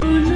Gunung